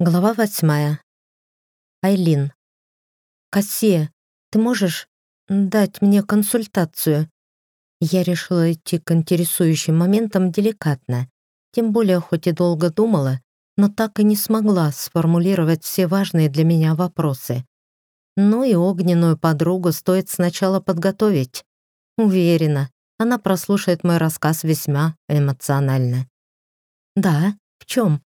Глава восьмая. Айлин. «Кассия, ты можешь дать мне консультацию?» Я решила идти к интересующим моментам деликатно. Тем более, хоть и долго думала, но так и не смогла сформулировать все важные для меня вопросы. Ну и огненную подругу стоит сначала подготовить. Уверена, она прослушает мой рассказ весьма эмоционально. «Да, в чем?»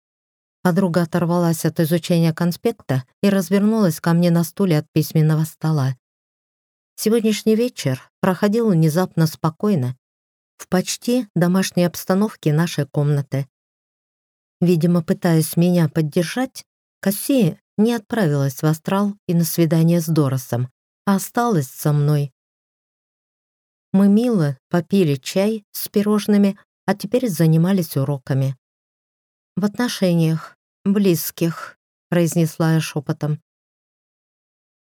Подруга оторвалась от изучения конспекта и развернулась ко мне на стуле от письменного стола. Сегодняшний вечер проходил внезапно спокойно, в почти домашней обстановке нашей комнаты. Видимо, пытаясь меня поддержать, Кассия не отправилась в астрал и на свидание с Доросом, а осталась со мной. Мы мило попили чай с пирожными, а теперь занимались уроками. «В отношениях, близких», — произнесла я шепотом.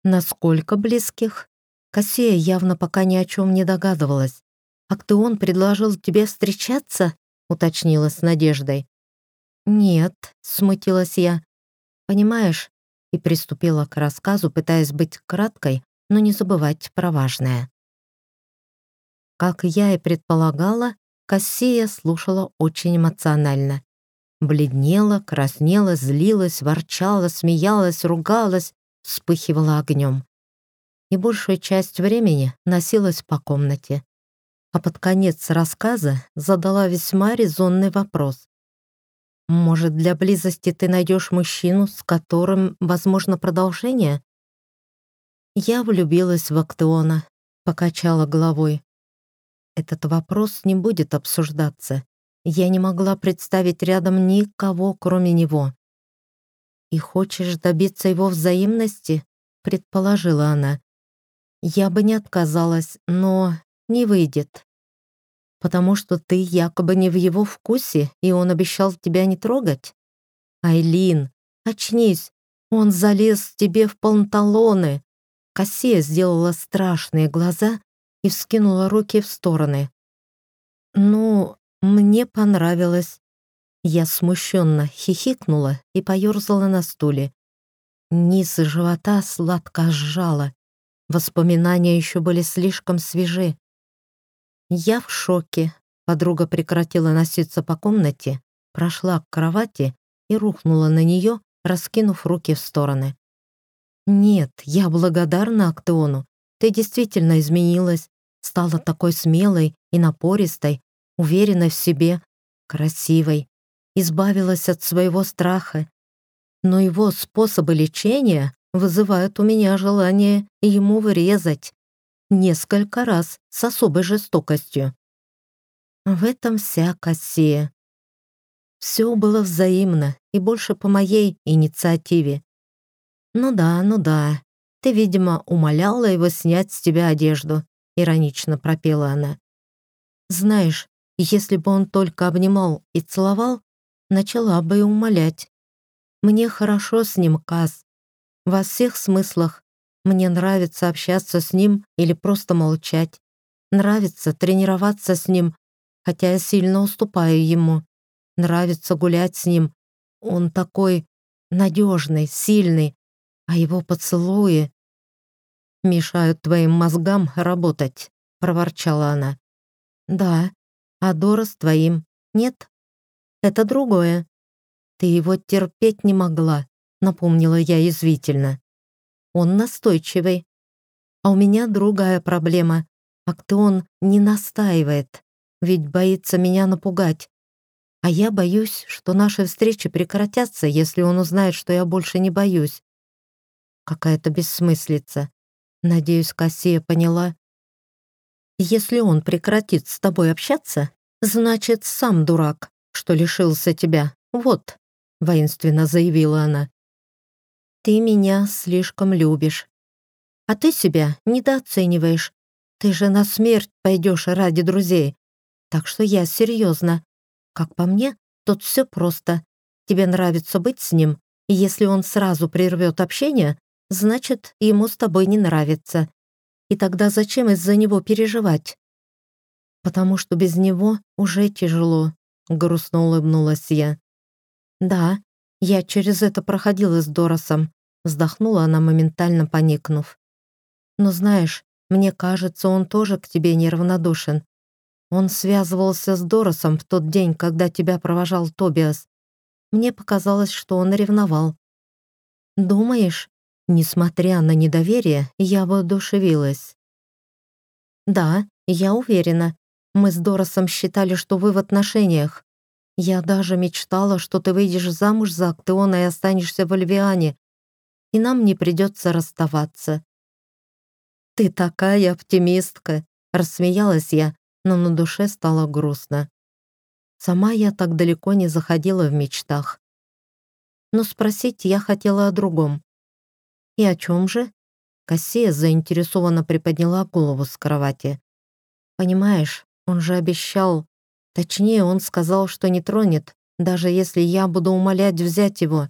«Насколько близких?» Кассия явно пока ни о чем не догадывалась. «А кто он предложил тебе встречаться?» — уточнила с надеждой. «Нет», — смутилась я. «Понимаешь?» И приступила к рассказу, пытаясь быть краткой, но не забывать про важное. Как я и предполагала, Кассия слушала очень эмоционально. Бледнела, краснела, злилась, ворчала, смеялась, ругалась, вспыхивала огнем. И большую часть времени носилась по комнате. А под конец рассказа задала весьма резонный вопрос. «Может, для близости ты найдешь мужчину, с которым возможно продолжение?» Я влюбилась в Актеона, покачала головой. Этот вопрос не будет обсуждаться. Я не могла представить рядом никого, кроме него. «И хочешь добиться его взаимности?» — предположила она. «Я бы не отказалась, но не выйдет. Потому что ты якобы не в его вкусе, и он обещал тебя не трогать? Айлин, очнись, он залез тебе в панталоны!» Кассия сделала страшные глаза и вскинула руки в стороны. «Ну, мне понравилось. Я смущенно хихикнула и поерзала на стуле. Низ живота сладко сжала. Воспоминания еще были слишком свежи. Я в шоке. Подруга прекратила носиться по комнате, прошла к кровати и рухнула на нее, раскинув руки в стороны. «Нет, я благодарна Актеону. Ты действительно изменилась, стала такой смелой и напористой, уверенной в себе, красивой, избавилась от своего страха. Но его способы лечения вызывают у меня желание ему врезать. Несколько раз с особой жестокостью. В этом вся Кассия. Все было взаимно и больше по моей инициативе. «Ну да, ну да, ты, видимо, умоляла его снять с тебя одежду», — иронично пропела она. «Знаешь, если бы он только обнимал и целовал, начала бы и умолять. Мне хорошо с ним, Каз. Во всех смыслах. Мне нравится общаться с ним или просто молчать. Нравится тренироваться с ним, хотя я сильно уступаю ему. Нравится гулять с ним. Он такой надежный, сильный, а его поцелуи мешают твоим мозгам работать», — проворчала она. «Да, а Дора с твоим. Нет, это другое. Ты его терпеть не могла, напомнила я язвительно. Он настойчивый. А у меня другая проблема. А кто он не настаивает, ведь боится меня напугать. А я боюсь, что наши встречи прекратятся, если он узнает, что я больше не боюсь. Какая-то бессмыслица. Надеюсь, Кассия поняла. Если он прекратит с тобой общаться, значит, сам дурак, что лишился тебя. Вот, воинственно заявила она. Ты меня слишком любишь. А ты себя недооцениваешь. Ты же на смерть пойдешь ради друзей. Так что я серьезно. Как по мне, тут все просто. Тебе нравится быть с ним, и если он сразу прервет общение, значит, ему с тобой не нравится. И тогда зачем из-за него переживать? Потому что без него уже тяжело, грустно улыбнулась я. Да, Я через это проходила с Доросом. Вздохнула она, моментально поникнув. Но знаешь, мне кажется, он тоже к тебе неравнодушен. Он связывался с Доросом в тот день, когда тебя провожал Тобиас. Мне показалось, что он ревновал. Думаешь? Несмотря на недоверие, я воодушевилась. Да, я уверена. Мы с Доросом считали, что вы в отношениях. Я даже мечтала, что ты выйдешь замуж за Актеона и останешься в Альвиане, и нам не придется расставаться. «Ты такая оптимистка!» — рассмеялась я, но на душе стало грустно. Сама я так далеко не заходила в мечтах. Но спросить я хотела о другом. «И о чем же?» Кассия заинтересованно приподняла голову с кровати. «Понимаешь, он же обещал, Точнее, он сказал, что не тронет, даже если я буду умолять взять его.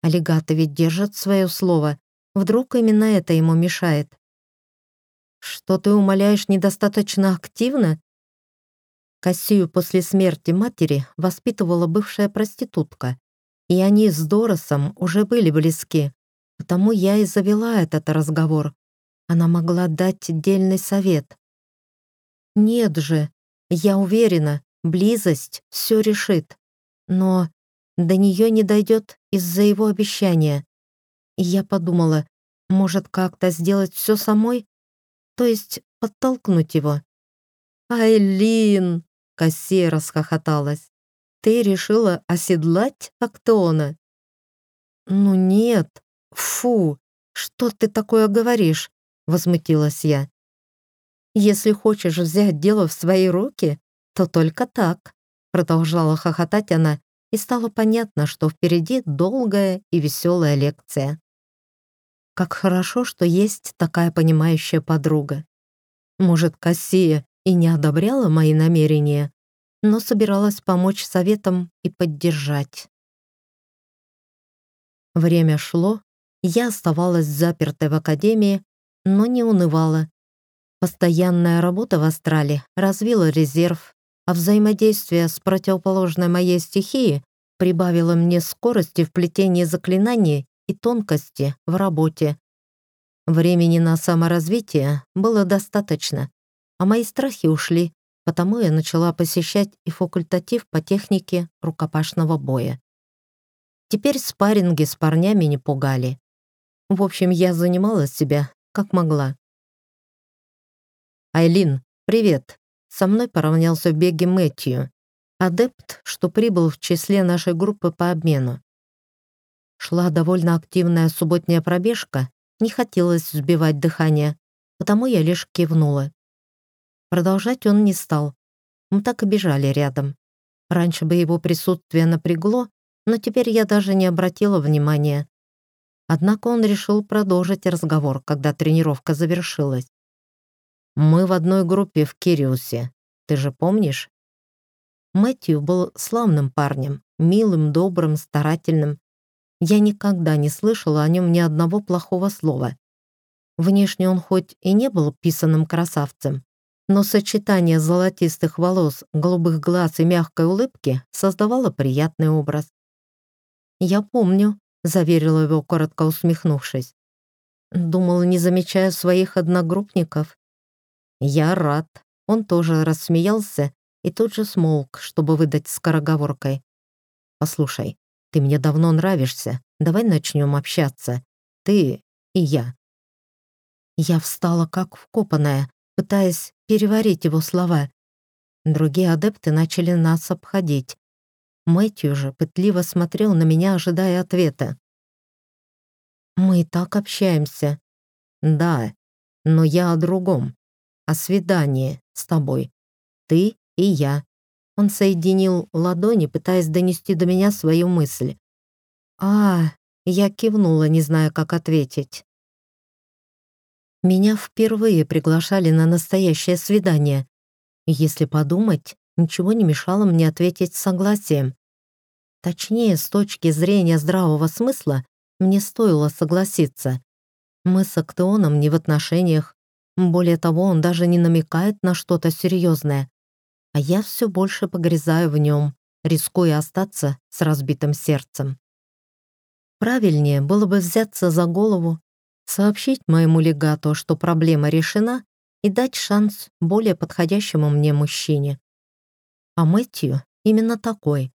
Аллигаты ведь держат свое слово. Вдруг именно это ему мешает? Что ты умоляешь недостаточно активно? Кассию после смерти матери воспитывала бывшая проститутка, и они с Доросом уже были близки, потому я и завела этот разговор. Она могла дать дельный совет. Нет же, я уверена, близость все решит. Но до нее не дойдет из-за его обещания. Я подумала, может как-то сделать все самой? То есть подтолкнуть его. «Айлин!» — Кассия расхохоталась. «Ты решила оседлать Актеона?» «Ну нет, фу, что ты такое говоришь?» — возмутилась я. Если хочешь взять дело в свои руки, то только так», продолжала хохотать она, и стало понятно, что впереди долгая и веселая лекция. Как хорошо, что есть такая понимающая подруга. Может, Кассия и не одобряла мои намерения, но собиралась помочь советам и поддержать. Время шло, я оставалась запертой в академии, но не унывала Постоянная работа в астрале развила резерв, а взаимодействие с противоположной моей стихией прибавило мне скорости в плетении заклинаний и тонкости в работе. Времени на саморазвитие было достаточно, а мои страхи ушли, потому я начала посещать и факультатив по технике рукопашного боя. Теперь спарринги с парнями не пугали. В общем, я занимала себя как могла. «Айлин, привет!» Со мной поравнялся в беге Мэтью, адепт, что прибыл в числе нашей группы по обмену. Шла довольно активная субботняя пробежка, не хотелось сбивать дыхание, потому я лишь кивнула. Продолжать он не стал. Мы так и бежали рядом. Раньше бы его присутствие напрягло, но теперь я даже не обратила внимания. Однако он решил продолжить разговор, когда тренировка завершилась. Мы в одной группе в Кириусе. Ты же помнишь? Мэтью был славным парнем, милым, добрым, старательным. Я никогда не слышала о нем ни одного плохого слова. Внешне он хоть и не был писанным красавцем, но сочетание золотистых волос, голубых глаз и мягкой улыбки создавало приятный образ. «Я помню», — заверила его, коротко усмехнувшись. Думал, не замечая своих одногруппников. «Я рад». Он тоже рассмеялся и тут же смолк, чтобы выдать скороговоркой. «Послушай, ты мне давно нравишься. Давай начнем общаться. Ты и я». Я встала как вкопанная, пытаясь переварить его слова. Другие адепты начали нас обходить. Мэтью же пытливо смотрел на меня, ожидая ответа. «Мы и так общаемся». «Да, но я о другом о свидании с тобой. Ты и я». Он соединил ладони, пытаясь донести до меня свою мысль. «А, я кивнула, не зная, как ответить. Меня впервые приглашали на настоящее свидание. Если подумать, ничего не мешало мне ответить согласием. Точнее, с точки зрения здравого смысла, мне стоило согласиться. Мы с Актеоном не в отношениях, более того, он даже не намекает на что-то серьезное. А я все больше погрязаю в нем, рискуя остаться с разбитым сердцем. Правильнее было бы взяться за голову, сообщить моему легату, что проблема решена, и дать шанс более подходящему мне мужчине. А Мэтью именно такой.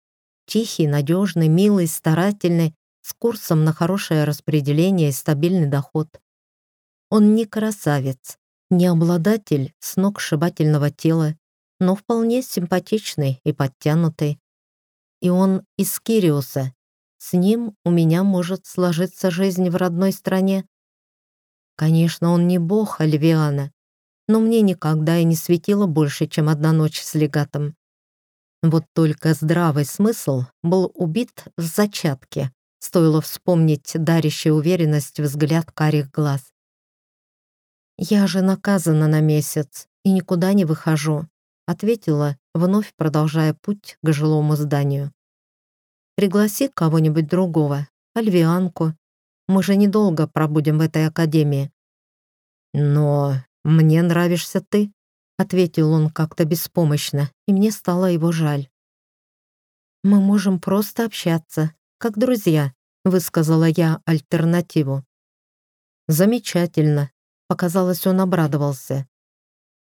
Тихий, надежный, милый, старательный, с курсом на хорошее распределение и стабильный доход. Он не красавец, не обладатель сногсшибательного тела, но вполне симпатичный и подтянутый. И он из Кириуса. С ним у меня может сложиться жизнь в родной стране. Конечно, он не бог Альвиана, но мне никогда и не светило больше, чем одна ночь с легатом. Вот только здравый смысл был убит в зачатке. Стоило вспомнить дарящий уверенность взгляд карих глаз. «Я же наказана на месяц и никуда не выхожу», ответила, вновь продолжая путь к жилому зданию. «Пригласи кого-нибудь другого, альвианку. Мы же недолго пробудем в этой академии». «Но мне нравишься ты», ответил он как-то беспомощно, и мне стало его жаль. «Мы можем просто общаться, как друзья», высказала я альтернативу. «Замечательно», Показалось, он обрадовался.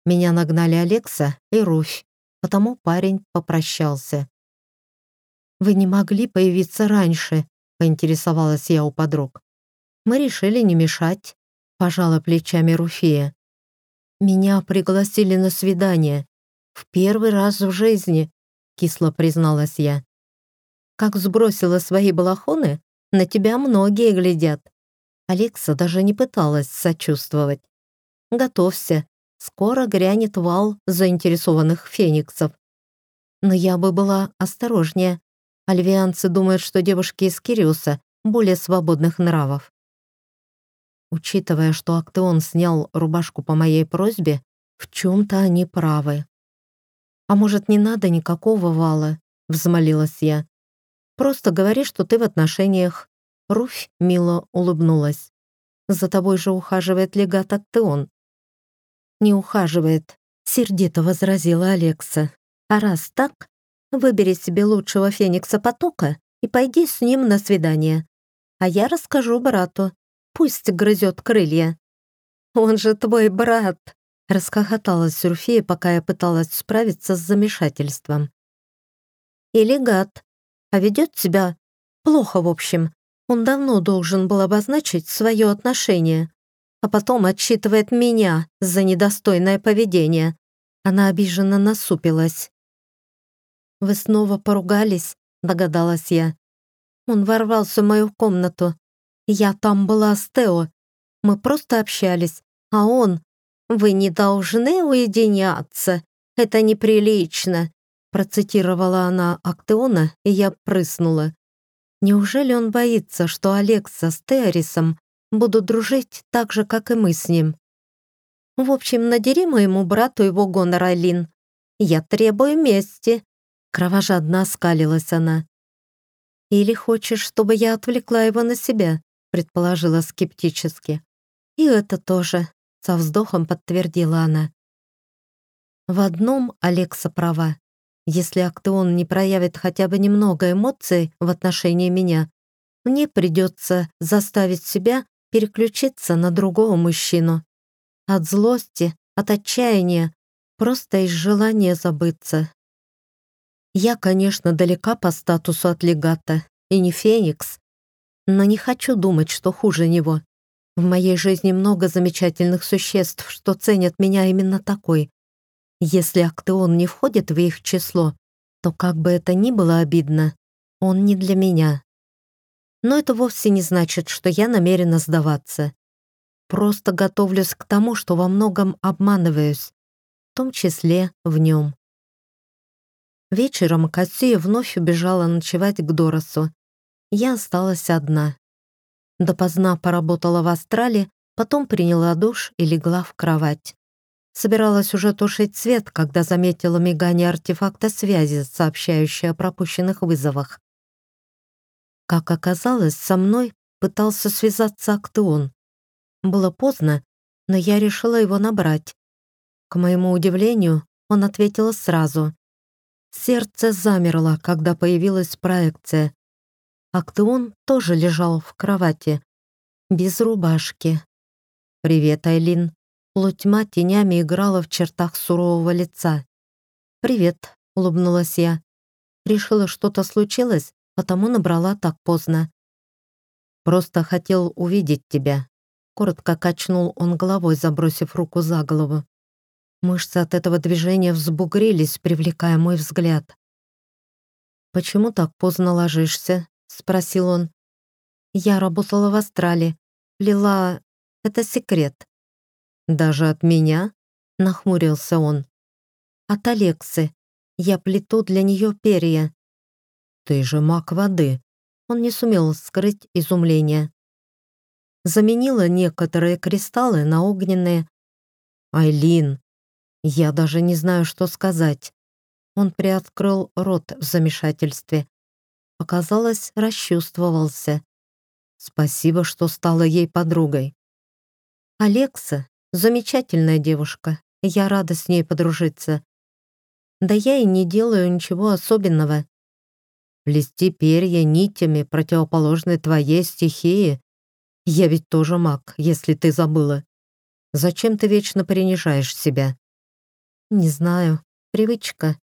Меня нагнали Алекса и Руфь, потому парень попрощался. «Вы не могли появиться раньше?» — поинтересовалась я у подруг. «Мы решили не мешать», — пожала плечами Руфия. «Меня пригласили на свидание. В первый раз в жизни», — кисло призналась я. «Как сбросила свои балахоны, на тебя многие глядят». Алекса даже не пыталась сочувствовать. «Готовься, скоро грянет вал заинтересованных фениксов». Но я бы была осторожнее. Альвианцы думают, что девушки из Кириуса более свободных нравов. Учитывая, что Актеон снял рубашку по моей просьбе, в чем-то они правы. «А может, не надо никакого вала?» — взмолилась я. «Просто говори, что ты в отношениях, Руфь мило улыбнулась. «За тобой же ухаживает легат Актеон». «Не ухаживает», — сердито возразила Алекса. «А раз так, выбери себе лучшего феникса потока и пойди с ним на свидание. А я расскажу брату. Пусть грызет крылья». «Он же твой брат», — расхохоталась Сурфея, пока я пыталась справиться с замешательством. «И легат. А ведет себя плохо, в общем. Он давно должен был обозначить свое отношение, а потом отчитывает меня за недостойное поведение. Она обиженно насупилась. «Вы снова поругались?» — догадалась я. Он ворвался в мою комнату. Я там была с Тео. Мы просто общались, а он... «Вы не должны уединяться. Это неприлично», процитировала она Актеона, и я прыснула. Неужели он боится, что Алекса с Теорисом будут дружить так же, как и мы с ним? В общем, надери моему брату его гонор, Айлин. Я требую мести. Кровожадно оскалилась она. Или хочешь, чтобы я отвлекла его на себя? Предположила скептически. И это тоже, со вздохом подтвердила она. В одном Алекса права. Если Актеон не проявит хотя бы немного эмоций в отношении меня, мне придется заставить себя переключиться на другого мужчину. От злости, от отчаяния, просто из желания забыться. Я, конечно, далека по статусу от легата и не феникс, но не хочу думать, что хуже него. В моей жизни много замечательных существ, что ценят меня именно такой. Если Актеон не входит в их число, то как бы это ни было обидно, он не для меня. Но это вовсе не значит, что я намерена сдаваться. Просто готовлюсь к тому, что во многом обманываюсь, в том числе в нем. Вечером Кассия вновь убежала ночевать к Доросу. Я осталась одна. Допоздна поработала в Астрале, потом приняла душ и легла в кровать. Собиралась уже тушить свет, когда заметила мигание артефакта связи, сообщающее о пропущенных вызовах. Как оказалось, со мной пытался связаться Актеон. Было поздно, но я решила его набрать. К моему удивлению, он ответил сразу. Сердце замерло, когда появилась проекция. Актеон тоже лежал в кровати, без рубашки. «Привет, Айлин». Плотьма тенями играла в чертах сурового лица. «Привет», — улыбнулась я. Решила, что-то случилось, потому набрала так поздно. «Просто хотел увидеть тебя», — коротко качнул он головой, забросив руку за голову. Мышцы от этого движения взбугрились, привлекая мой взгляд. «Почему так поздно ложишься?» — спросил он. «Я работала в Астрале. Лила... Это секрет». «Даже от меня?» — нахмурился он. «От Алексы. Я плету для нее перья». «Ты же маг воды». Он не сумел скрыть изумление. Заменила некоторые кристаллы на огненные. «Айлин, я даже не знаю, что сказать». Он приоткрыл рот в замешательстве. Показалось, расчувствовался. Спасибо, что стала ей подругой. Алекса — замечательная девушка. Я рада с ней подружиться. Да я и не делаю ничего особенного. Плести перья нитями противоположной твоей стихии. Я ведь тоже маг, если ты забыла. Зачем ты вечно принижаешь себя? Не знаю. Привычка.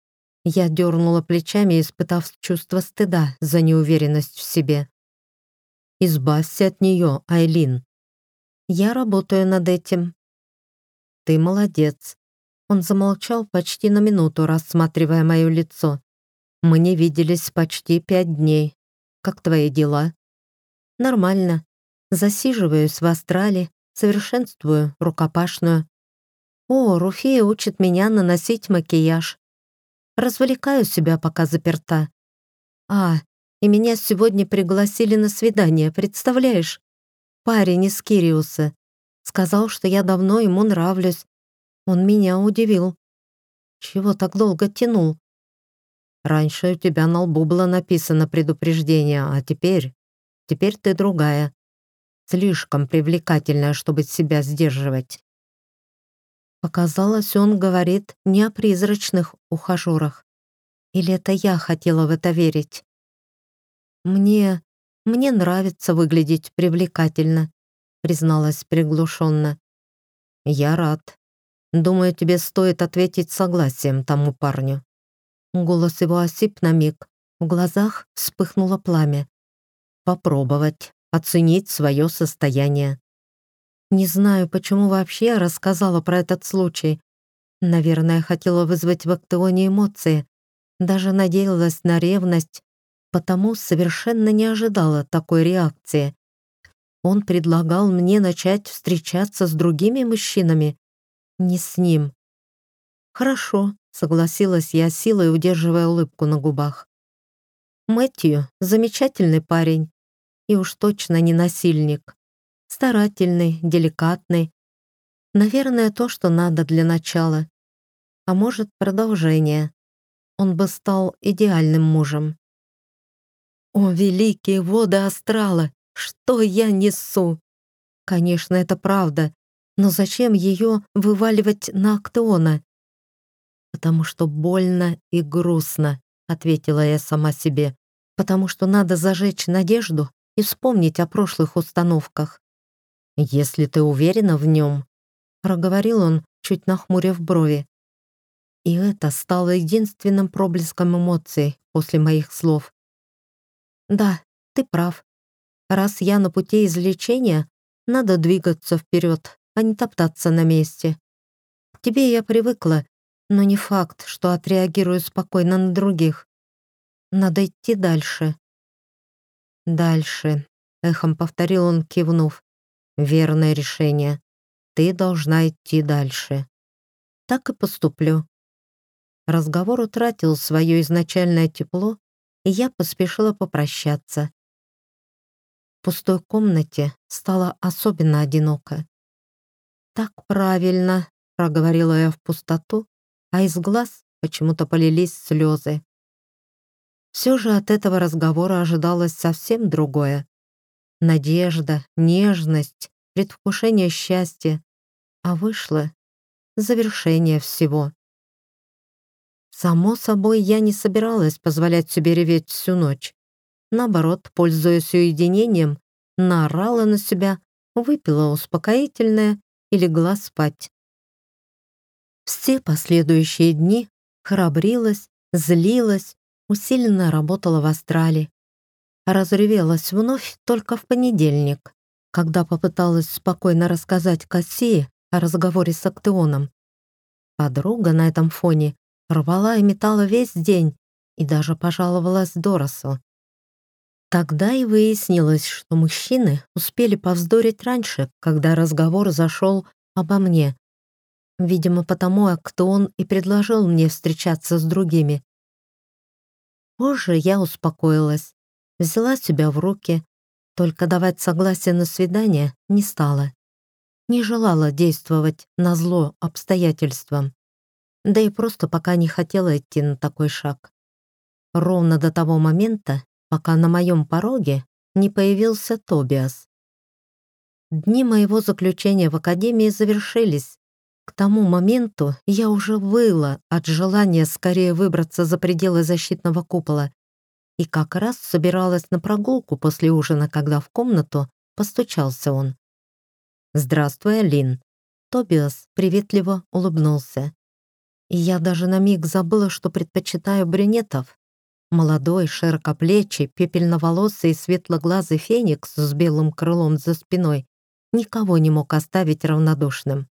Я дернула плечами, испытав чувство стыда за неуверенность в себе. «Избавься от нее, Айлин». «Я работаю над этим». «Ты молодец». Он замолчал почти на минуту, рассматривая мое лицо. «Мы не виделись почти пять дней. Как твои дела?» «Нормально. Засиживаюсь в Австралии, совершенствую рукопашную. О, Руфия учит меня наносить макияж. Развлекаю себя, пока заперта. А, и меня сегодня пригласили на свидание, представляешь? Парень из Кириуса. Сказал, что я давно ему нравлюсь. Он меня удивил. Чего так долго тянул? Раньше у тебя на лбу было написано предупреждение, а теперь... Теперь ты другая. Слишком привлекательная, чтобы себя сдерживать. Показалось, он говорит не о призрачных ухажерах. Или это я хотела в это верить? Мне... мне нравится выглядеть привлекательно, призналась приглушенно. Я рад. Думаю, тебе стоит ответить согласием тому парню. Голос его осип на миг. В глазах вспыхнуло пламя. Попробовать, оценить свое состояние. Не знаю, почему вообще рассказала про этот случай. Наверное, хотела вызвать в Актеоне эмоции. Даже надеялась на ревность, потому совершенно не ожидала такой реакции. Он предлагал мне начать встречаться с другими мужчинами. Не с ним. «Хорошо», — согласилась я, силой удерживая улыбку на губах. Мэтью — замечательный парень. И уж точно не насильник. Старательный, деликатный. Наверное, то, что надо для начала. А может, продолжение. Он бы стал идеальным мужем. О, великие воды астрала! Что я несу? Конечно, это правда, но зачем ее вываливать на Актеона? Потому что больно и грустно, ответила я сама себе. Потому что надо зажечь надежду и вспомнить о прошлых установках. «Если ты уверена в нем», — проговорил он, чуть нахмурив брови. И это стало единственным проблеском эмоций после моих слов. «Да, ты прав. Раз я на пути излечения, надо двигаться вперед, а не топтаться на месте. К тебе я привыкла, но не факт, что отреагирую спокойно на других. Надо идти дальше». «Дальше», — эхом повторил он, кивнув. Верное решение. Ты должна идти дальше. Так и поступлю. Разговор утратил свое изначальное тепло, и я поспешила попрощаться. Пустой комнате стало особенно одиноко. «Так правильно», — проговорила я в пустоту, а из глаз почему-то полились слезы. Все же от этого разговора ожидалось совсем другое надежда, нежность, предвкушение счастья, а вышло завершение всего. Само собой, я не собиралась позволять себе реветь всю ночь. Наоборот, пользуясь уединением, наорала на себя, выпила успокоительное и легла спать. Все последующие дни храбрилась, злилась, усиленно работала в астрале. Разревелась вновь только в понедельник, когда попыталась спокойно рассказать Кассии о разговоре с Актеоном. Подруга на этом фоне рвала и метала весь день и даже пожаловалась Доросу. Тогда и выяснилось, что мужчины успели повздорить раньше, когда разговор зашел обо мне. Видимо, потому Актеон и предложил мне встречаться с другими. Позже я успокоилась, взяла себя в руки, только давать согласие на свидание не стала. Не желала действовать на зло обстоятельствам. Да и просто пока не хотела идти на такой шаг. Ровно до того момента, пока на моем пороге не появился Тобиас. Дни моего заключения в академии завершились, к тому моменту я уже выла от желания скорее выбраться за пределы защитного купола и как раз собиралась на прогулку после ужина, когда в комнату постучался он. «Здравствуй, Алин». Тобиас приветливо улыбнулся. И я даже на миг забыла, что предпочитаю брюнетов. Молодой, широкоплечий, пепельноволосый и светлоглазый феникс с белым крылом за спиной никого не мог оставить равнодушным.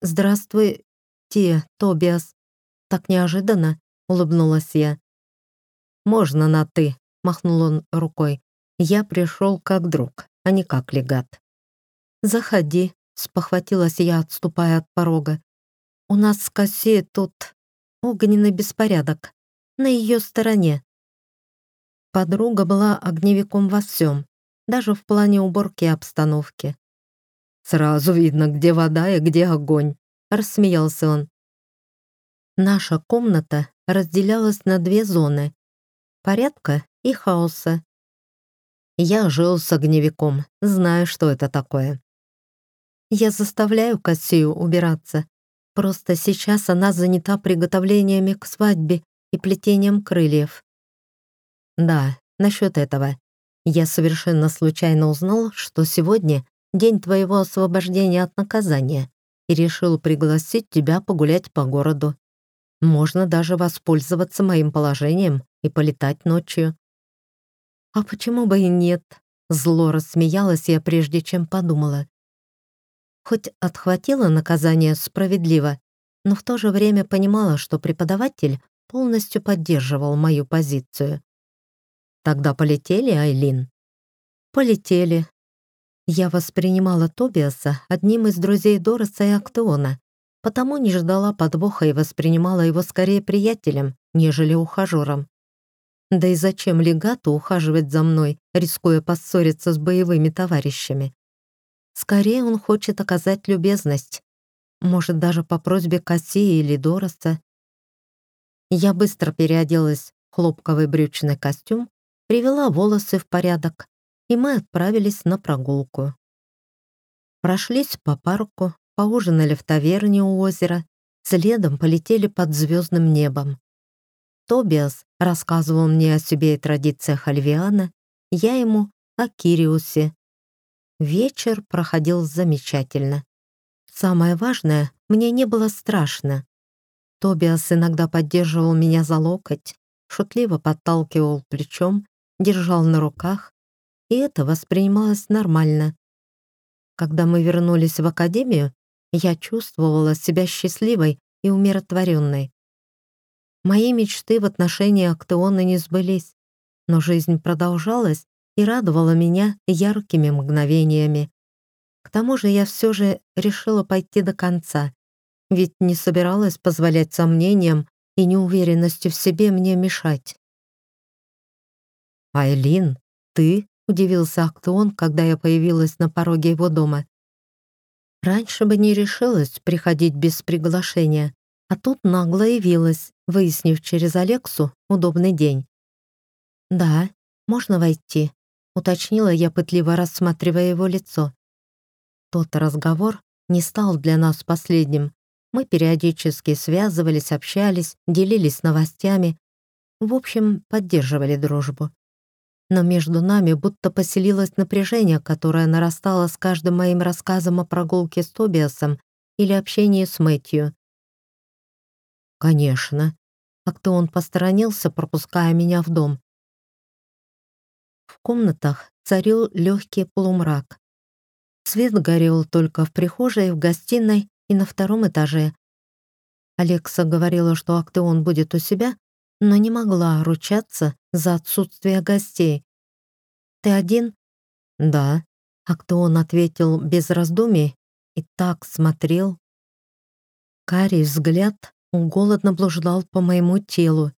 «Здравствуйте, Тобиас!» «Так неожиданно!» — улыбнулась я. «Можно на «ты», — махнул он рукой. «Я пришел как друг, а не как легат». «Заходи», — спохватилась я, отступая от порога. «У нас с Кассией тут огненный беспорядок. На ее стороне». Подруга была огневиком во всем, даже в плане уборки обстановки. «Сразу видно, где вода и где огонь», — рассмеялся он. Наша комната разделялась на две зоны — порядка и хаоса. Я жил с огневиком, знаю, что это такое. Я заставляю Кассию убираться. Просто сейчас она занята приготовлениями к свадьбе и плетением крыльев. Да, насчет этого. Я совершенно случайно узнал, что сегодня день твоего освобождения от наказания и решил пригласить тебя погулять по городу. Можно даже воспользоваться моим положением и полетать ночью». «А почему бы и нет?» Зло рассмеялась я, прежде чем подумала. Хоть отхватила наказание справедливо, но в то же время понимала, что преподаватель полностью поддерживал мою позицию. «Тогда полетели, Айлин?» «Полетели», я воспринимала Тобиаса одним из друзей Дороса и Актеона, потому не ждала подвоха и воспринимала его скорее приятелем, нежели ухажером. Да и зачем легату ухаживать за мной, рискуя поссориться с боевыми товарищами? Скорее он хочет оказать любезность. Может, даже по просьбе Кассии или Дороса. Я быстро переоделась в хлопковый брючный костюм, привела волосы в порядок, и мы отправились на прогулку. Прошлись по парку, поужинали в таверне у озера, следом полетели под звездным небом. Тобиас рассказывал мне о себе и традициях Альвиана, я ему о Кириусе. Вечер проходил замечательно. Самое важное, мне не было страшно. Тобиас иногда поддерживал меня за локоть, шутливо подталкивал плечом, держал на руках, и это воспринималось нормально. Когда мы вернулись в академию, я чувствовала себя счастливой и умиротворенной. Мои мечты в отношении Актеона не сбылись, но жизнь продолжалась и радовала меня яркими мгновениями. К тому же я все же решила пойти до конца, ведь не собиралась позволять сомнениям и неуверенности в себе мне мешать. «Айлин, ты Удивился Актеон, когда я появилась на пороге его дома. Раньше бы не решилась приходить без приглашения, а тут нагло явилась, выяснив через Алексу удобный день. «Да, можно войти», — уточнила я, пытливо рассматривая его лицо. Тот разговор не стал для нас последним. Мы периодически связывались, общались, делились новостями. В общем, поддерживали дружбу. но между нами будто поселилось напряжение, которое нарастало с каждым моим рассказом о прогулке с Тобиасом или общении с Мэтью. «Конечно». Как-то он посторонился, пропуская меня в дом. В комнатах царил легкий полумрак. Свет горел только в прихожей, в гостиной и на втором этаже. Алекса говорила, что Актеон будет у себя, но не могла ручаться за отсутствие гостей. «Ты один?» «Да», — Актеон ответил без раздумий и так смотрел. Карий взгляд голодно блуждал по моему телу.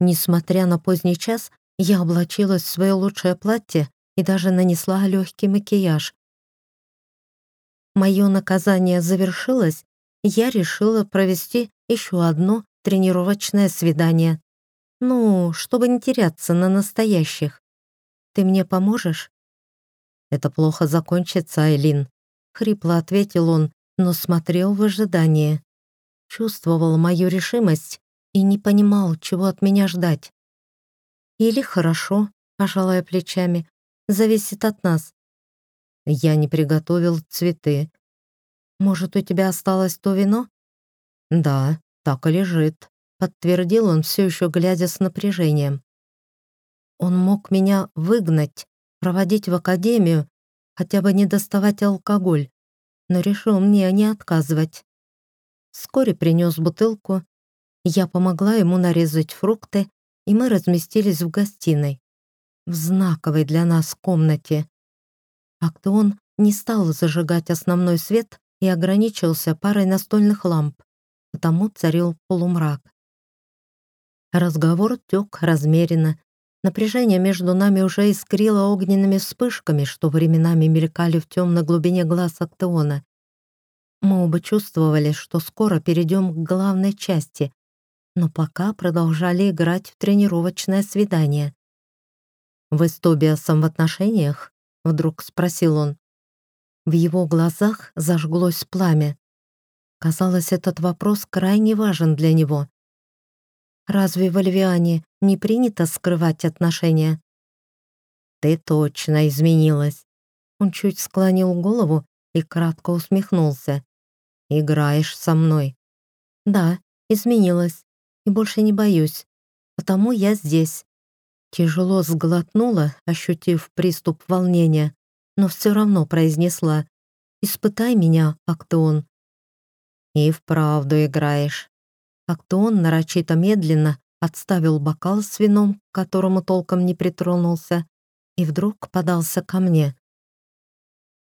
Несмотря на поздний час, я облачилась в свое лучшее платье и даже нанесла легкий макияж. Мое наказание завершилось, я решила провести еще одно тренировочное свидание. Ну, чтобы не теряться на настоящих. Ты мне поможешь? Это плохо закончится, Айлин. Хрипло ответил он, но смотрел в ожидании чувствовал мою решимость и не понимал, чего от меня ждать. Или хорошо, пожалуй, плечами, зависит от нас. Я не приготовил цветы. Может, у тебя осталось то вино? Да, так и лежит, подтвердил он, все еще глядя с напряжением. Он мог меня выгнать, проводить в академию, хотя бы не доставать алкоголь, но решил мне не отказывать. Вскоре принес бутылку, я помогла ему нарезать фрукты, и мы разместились в гостиной, в знаковой для нас комнате. Актеон не стал зажигать основной свет и ограничился парой настольных ламп, потому царил полумрак. Разговор тек размеренно. Напряжение между нами уже искрило огненными вспышками, что временами мелькали в темной глубине глаз Актеона. Мы оба чувствовали, что скоро перейдем к главной части, но пока продолжали играть в тренировочное свидание. «Вы с Тобиасом в отношениях?» — вдруг спросил он. В его глазах зажглось пламя. Казалось, этот вопрос крайне важен для него. «Разве в Альвиане не принято скрывать отношения?» «Ты точно изменилась». Он чуть склонил голову и кратко усмехнулся. Играешь со мной. Да, изменилась. И больше не боюсь. Потому я здесь. Тяжело сглотнула, ощутив приступ волнения, но все равно произнесла «Испытай меня, Актеон». «И вправду играешь». Актеон нарочито медленно отставил бокал с вином, к которому толком не притронулся, и вдруг подался ко мне.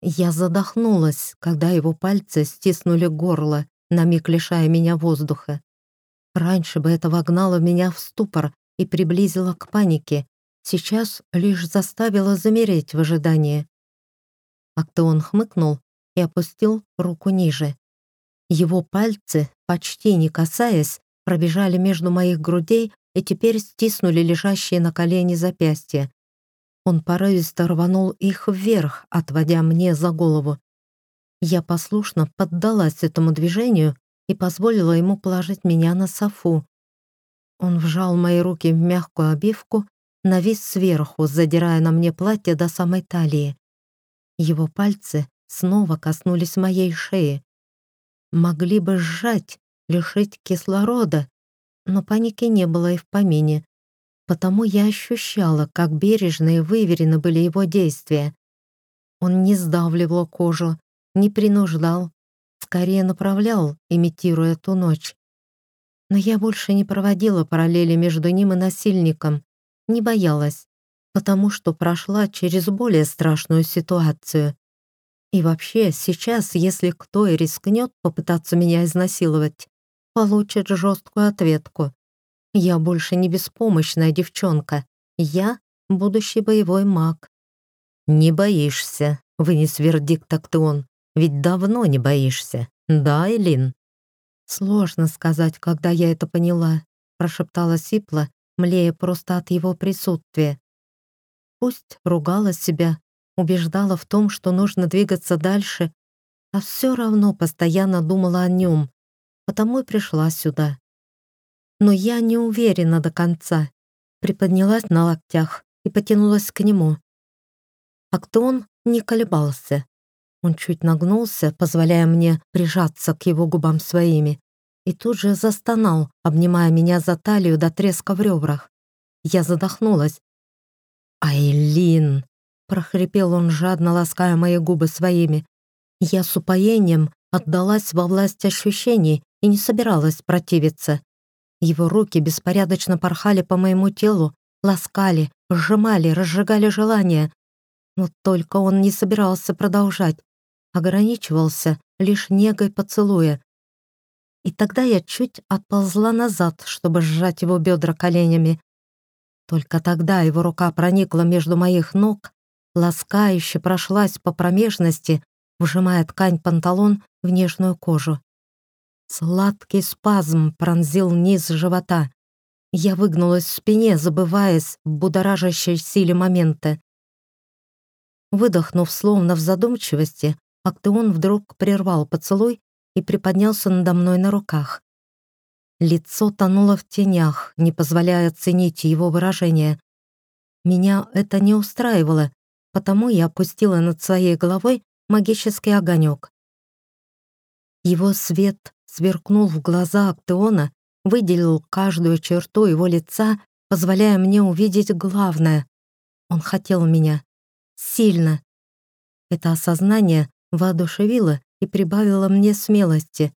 Я задохнулась, когда его пальцы стиснули горло, на миг лишая меня воздуха. Раньше бы это вогнало меня в ступор и приблизило к панике, сейчас лишь заставило замереть в ожидании. Актеон хмыкнул и опустил руку ниже. Его пальцы, почти не касаясь, пробежали между моих грудей и теперь стиснули лежащие на колени запястья. Он порывисто рванул их вверх, отводя мне за голову. Я послушно поддалась этому движению и позволила ему положить меня на софу. Он вжал мои руки в мягкую обивку, навис сверху, задирая на мне платье до самой талии. Его пальцы снова коснулись моей шеи. Могли бы сжать, лишить кислорода, но паники не было и в помине потому я ощущала, как бережно и выверены были его действия. Он не сдавливал кожу, не принуждал, скорее направлял, имитируя ту ночь. Но я больше не проводила параллели между ним и насильником, не боялась, потому что прошла через более страшную ситуацию. И вообще, сейчас, если кто и рискнет попытаться меня изнасиловать, получит жесткую ответку. Я больше не беспомощная девчонка. Я будущий боевой маг. «Не боишься», — вынес вердикт Актеон. «Ведь давно не боишься. Да, Элин?» «Сложно сказать, когда я это поняла», — прошептала Сипла, млея просто от его присутствия. Пусть ругала себя, убеждала в том, что нужно двигаться дальше, а все равно постоянно думала о нем, потому и пришла сюда но я не уверена до конца. Приподнялась на локтях, и потянулась к нему. Актон не колебался. Он чуть нагнулся, позволяя мне прижаться к его губам своими, и тут же застонал, обнимая меня за талию до треска в ребрах. Я задохнулась. «Айлин!» — прохрипел он, жадно лаская мои губы своими. Я с упоением отдалась во власть ощущений и не собиралась противиться. Его руки беспорядочно порхали по моему телу, ласкали, сжимали, разжигали желание. Но только он не собирался продолжать, ограничивался лишь негой поцелуя. И тогда я чуть отползла назад, чтобы сжать его бедра коленями. Только тогда его рука проникла между моих ног, ласкающе прошлась по промежности, вжимая ткань панталон в нежную кожу. Сладкий спазм пронзил низ живота. Я выгнулась в спине, забываясь в будоражащей силе момента. Выдохнув словно в задумчивости, Актеон вдруг прервал поцелуй и приподнялся надо мной на руках. Лицо тонуло в тенях, не позволяя оценить его выражение. Меня это не устраивало, потому я опустила над своей головой магический огонек. Его свет сверкнул в глаза Актеона, выделил каждую черту его лица, позволяя мне увидеть главное. Он хотел меня. Сильно. Это осознание воодушевило и прибавило мне смелости.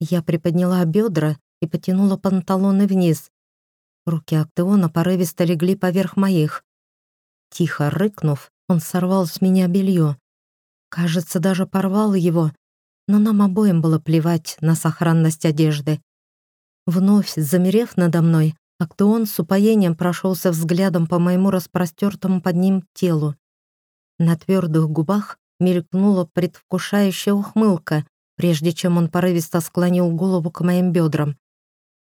Я приподняла бедра и потянула панталоны вниз. Руки Актеона порывисто легли поверх моих. Тихо рыкнув, он сорвал с меня белье. Кажется, даже порвал его, но нам обоим было плевать на сохранность одежды. Вновь замерев надо мной, Актеон с упоением прошелся взглядом по моему распростертому под ним телу. На твердых губах мелькнула предвкушающая ухмылка, прежде чем он порывисто склонил голову к моим бедрам.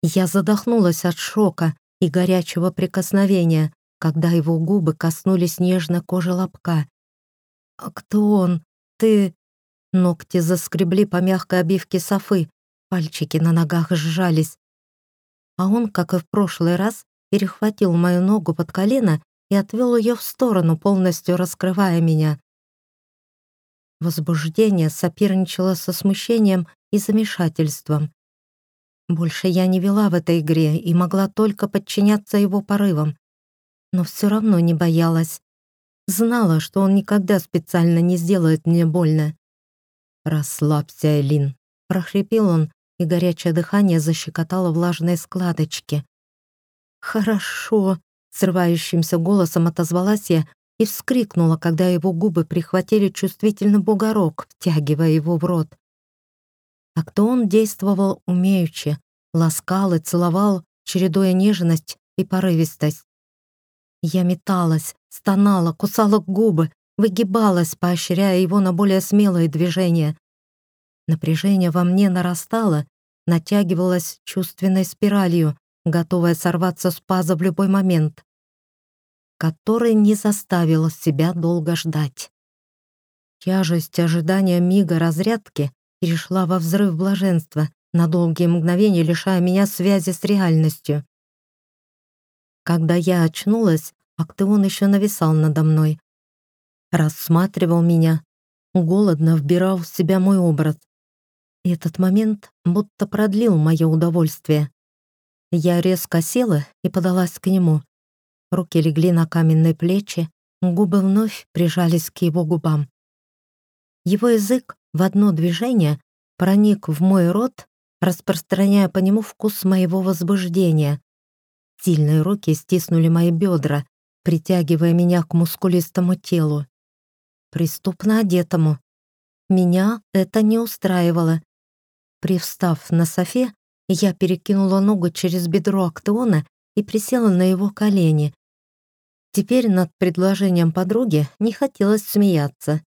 Я задохнулась от шока и горячего прикосновения, когда его губы коснулись нежной кожи лобка. «А кто он? Ты...» Ногти заскребли по мягкой обивке софы, пальчики на ногах сжались. А он, как и в прошлый раз, перехватил мою ногу под колено и отвел ее в сторону, полностью раскрывая меня. Возбуждение соперничало со смущением и замешательством. Больше я не вела в этой игре и могла только подчиняться его порывам. Но все равно не боялась. Знала, что он никогда специально не сделает мне больно. «Расслабься, Элин», — прохрипел он, и горячее дыхание защекотало влажные складочки. «Хорошо», — срывающимся голосом отозвалась я и вскрикнула, когда его губы прихватили чувствительный бугорок, втягивая его в рот. А кто он действовал умеючи, ласкал и целовал, чередуя нежность и порывистость. Я металась, стонала, кусала губы, выгибалась, поощряя его на более смелые движения. Напряжение во мне нарастало, натягивалось чувственной спиралью, готовая сорваться с паза в любой момент, который не заставил себя долго ждать. Тяжесть ожидания мига разрядки перешла во взрыв блаженства, на долгие мгновения лишая меня связи с реальностью. Когда я очнулась, Актеон еще нависал надо мной, рассматривал меня, голодно вбирал в себя мой образ. И этот момент будто продлил мое удовольствие. Я резко села и подалась к нему. Руки легли на каменные плечи, губы вновь прижались к его губам. Его язык в одно движение проник в мой рот, распространяя по нему вкус моего возбуждения. Сильные руки стиснули мои бедра, притягивая меня к мускулистому телу преступно одетому. Меня это не устраивало. Привстав на софе, я перекинула ногу через бедро Актеона и присела на его колени. Теперь над предложением подруги не хотелось смеяться.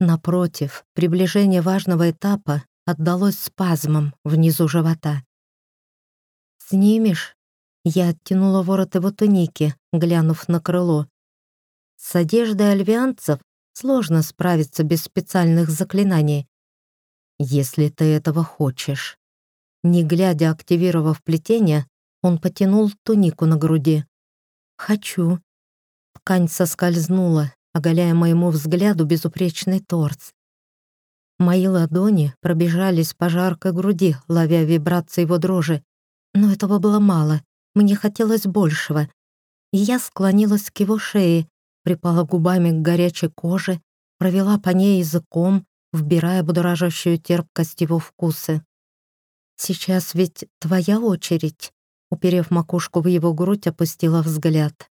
Напротив, приближение важного этапа отдалось спазмом внизу живота. «Снимешь?» Я оттянула ворот его туники, глянув на крыло. С одеждой альвианцев Сложно справиться без специальных заклинаний. Если ты этого хочешь. Не глядя, активировав плетение, он потянул тунику на груди. «Хочу». Ткань соскользнула, оголяя моему взгляду безупречный торс. Мои ладони пробежались по жаркой груди, ловя вибрации его дрожи. Но этого было мало. Мне хотелось большего. Я склонилась к его шее, припала губами к горячей коже, провела по ней языком, вбирая будоражащую терпкость его вкусы. «Сейчас ведь твоя очередь», уперев макушку в его грудь, опустила взгляд.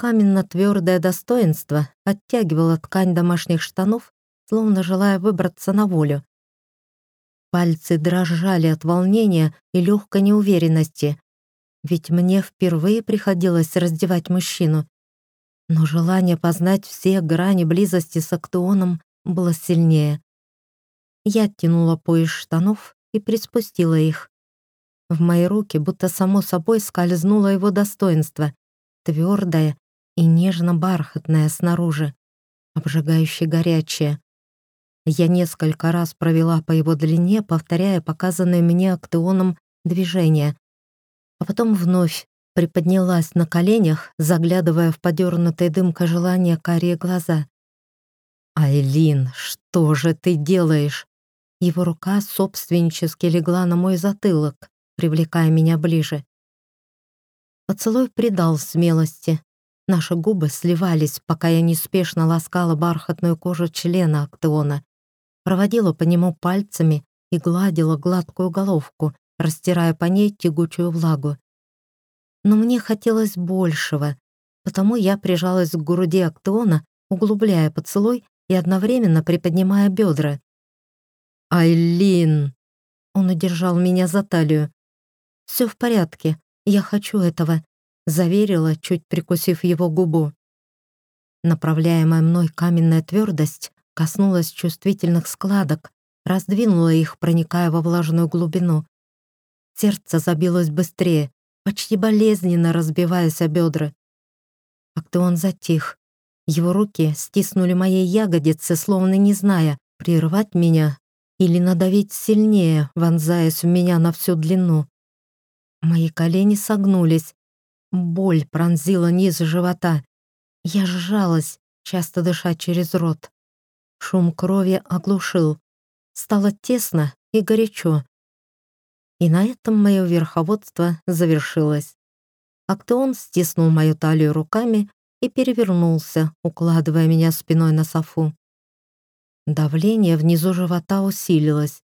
Каменно-твердое достоинство оттягивало ткань домашних штанов словно желая выбраться на волю. Пальцы дрожали от волнения и легкой неуверенности, ведь мне впервые приходилось раздевать мужчину. Но желание познать все грани близости с Актуоном было сильнее. Я оттянула пояс штанов и приспустила их. В мои руки будто само собой скользнуло его достоинство, твердое и нежно-бархатное снаружи, обжигающе горячее. Я несколько раз провела по его длине, повторяя показанные мне актеоном движения, а потом вновь приподнялась на коленях, заглядывая в подернутые дымкой желания карие глаза. «Айлин, что же ты делаешь?» Его рука собственнически легла на мой затылок, привлекая меня ближе. Поцелуй придал смелости. Наши губы сливались, пока я неспешно ласкала бархатную кожу члена Актеона проводила по нему пальцами и гладила гладкую головку, растирая по ней тягучую влагу. Но мне хотелось большего, потому я прижалась к груди Актеона, углубляя поцелуй и одновременно приподнимая бедра. «Айлин!» Он удержал меня за талию. «Все в порядке, я хочу этого», — заверила, чуть прикусив его губу. Направляемая мной каменная твердость коснулась чувствительных складок, раздвинула их, проникая во влажную глубину. Сердце забилось быстрее, почти болезненно разбиваясь о бедра. Как-то он затих. Его руки стиснули мои ягодицы, словно не зная, прервать меня или надавить сильнее, вонзаясь в меня на всю длину. Мои колени согнулись. Боль пронзила низ живота. Я сжалась, часто дыша через рот. Шум крови оглушил. Стало тесно и горячо. И на этом мое верховодство завершилось. Актеон стиснул мою талию руками и перевернулся, укладывая меня спиной на софу. Давление внизу живота усилилось.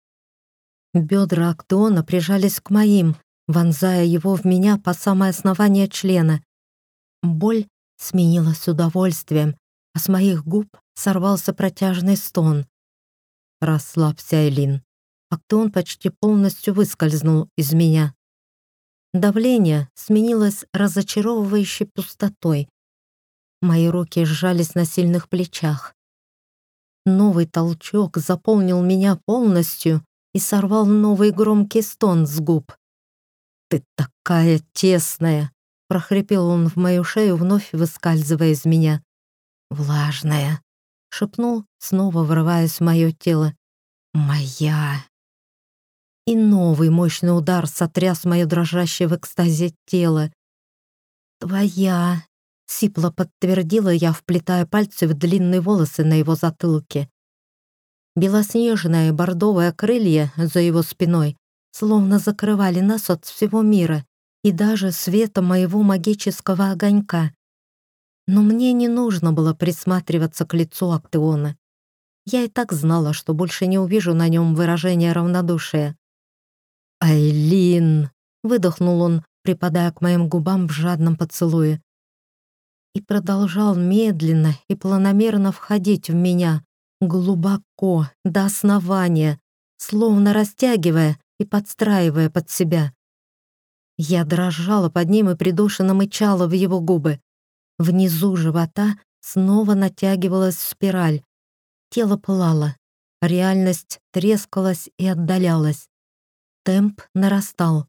Бедра Актеона прижались к моим, вонзая его в меня по самое основание члена. Боль сменилась удовольствием, а с моих губ сорвался протяжный стон. «Расслабься, Элин». Актеон почти полностью выскользнул из меня. Давление сменилось разочаровывающей пустотой. Мои руки сжались на сильных плечах. Новый толчок заполнил меня полностью и сорвал новый громкий стон с губ. «Ты такая тесная!» — прохрипел он в мою шею, вновь выскальзывая из меня. «Влажная!» — шепнул, снова врываясь в мое тело. «Моя!» И новый мощный удар сотряс мое дрожащее в экстазе тело. «Твоя!» — сипло подтвердила я, вплетая пальцы в длинные волосы на его затылке. Белоснежное бордовое крылья за его спиной словно закрывали нас от всего мира и даже света моего магического огонька. Но мне не нужно было присматриваться к лицу Актеона. Я и так знала, что больше не увижу на нем выражения равнодушия. «Айлин!» — выдохнул он, припадая к моим губам в жадном поцелуе. И продолжал медленно и планомерно входить в меня, глубоко, до основания, словно растягивая и подстраивая под себя. Я дрожала под ним и придушенно мычала в его губы. Внизу живота снова натягивалась спираль. Тело пылало. Реальность трескалась и отдалялась. Темп нарастал.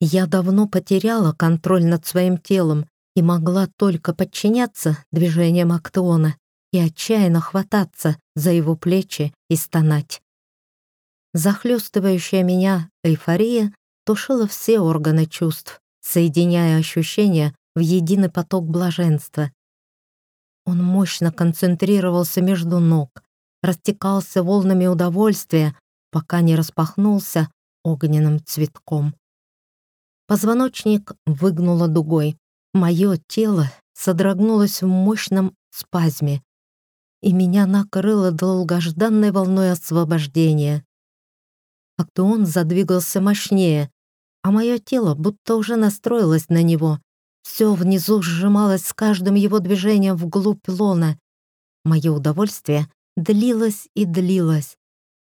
Я давно потеряла контроль над своим телом и могла только подчиняться движениям Актеона и отчаянно хвататься за его плечи и стонать. Захлестывающая меня эйфория тушила все органы чувств, соединяя ощущения в единый поток блаженства. Он мощно концентрировался между ног, растекался волнами удовольствия, пока не распахнулся огненным цветком. Позвоночник выгнуло дугой. Мое тело содрогнулось в мощном спазме, и меня накрыло долгожданной волной освобождения. Актуон задвигался мощнее, а мое тело будто уже настроилось на него. Все внизу сжималось с каждым его движением вглубь лона. Мое удовольствие длилось и длилось.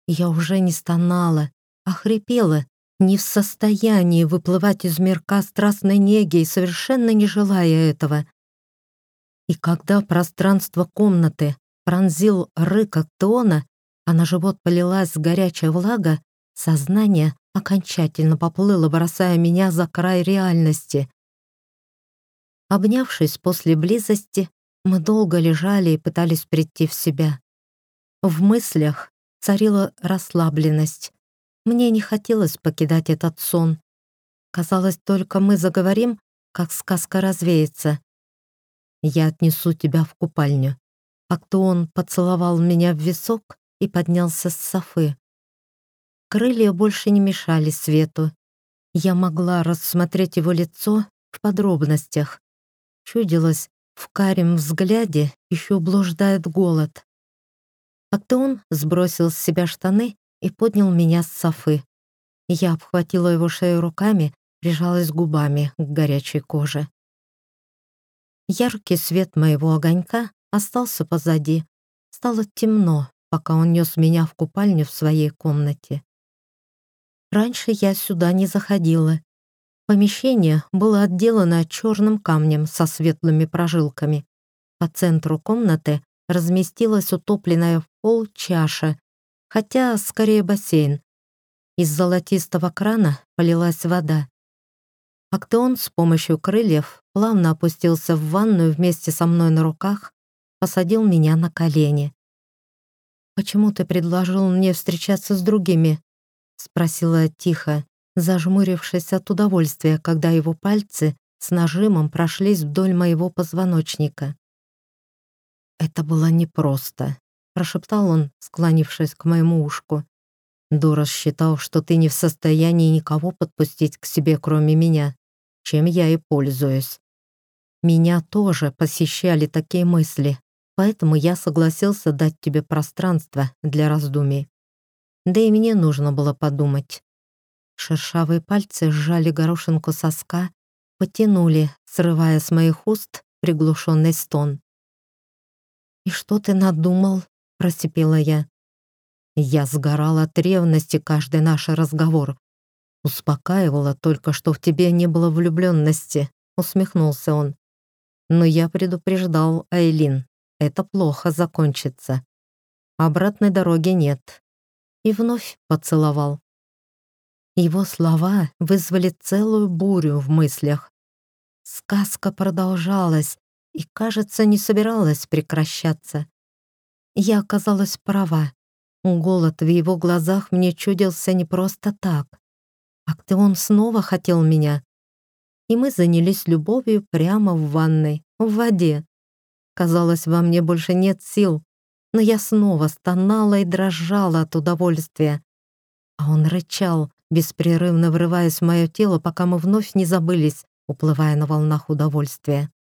Я уже не стонала, а хрипела, не в состоянии выплывать из мирка страстной неги и совершенно не желая этого. И когда пространство комнаты пронзил рык Актеона, а на живот полилась горячая влага, сознание окончательно поплыло, бросая меня за край реальности. Обнявшись после близости, мы долго лежали и пытались прийти в себя. В мыслях царила расслабленность. Мне не хотелось покидать этот сон. Казалось, только мы заговорим, как сказка развеется. «Я отнесу тебя в купальню». Актуон поцеловал меня в висок и поднялся с софы. Крылья больше не мешали свету. Я могла рассмотреть его лицо в подробностях. Чудилось, в карем взгляде еще блуждает голод. Актеон сбросил с себя штаны и поднял меня с софы. Я обхватила его шею руками, прижалась губами к горячей коже. Яркий свет моего огонька остался позади. Стало темно, пока он нес меня в купальню в своей комнате. Раньше я сюда не заходила. Помещение было отделано черным камнем со светлыми прожилками. По центру комнаты разместилась утопленная в пол чаша хотя скорее бассейн. Из золотистого крана полилась вода. Актеон с помощью крыльев плавно опустился в ванную вместе со мной на руках, посадил меня на колени. «Почему ты предложил мне встречаться с другими?» — спросила тихо, зажмурившись от удовольствия, когда его пальцы с нажимом прошлись вдоль моего позвоночника. Это было непросто прошептал он, склонившись к моему ушку. Дорос считал, что ты не в состоянии никого подпустить к себе, кроме меня, чем я и пользуюсь. Меня тоже посещали такие мысли, поэтому я согласился дать тебе пространство для раздумий. Да и мне нужно было подумать. Шершавые пальцы сжали горошинку соска, потянули, срывая с моих уст приглушенный стон. «И что ты надумал?» — просипела я. Я сгорала от ревности каждый наш разговор. Успокаивала только, что в тебе не было влюбленности, усмехнулся он. Но я предупреждал Айлин, это плохо закончится. Обратной дороги нет. И вновь поцеловал. Его слова вызвали целую бурю в мыслях. Сказка продолжалась и, кажется, не собиралась прекращаться. Я оказалась права. Голод в его глазах мне чудился не просто так. А он снова хотел меня. И мы занялись любовью прямо в ванной, в воде. Казалось, во мне больше нет сил, но я снова стонала и дрожала от удовольствия. А он рычал, беспрерывно врываясь в мое тело, пока мы вновь не забылись, уплывая на волнах удовольствия.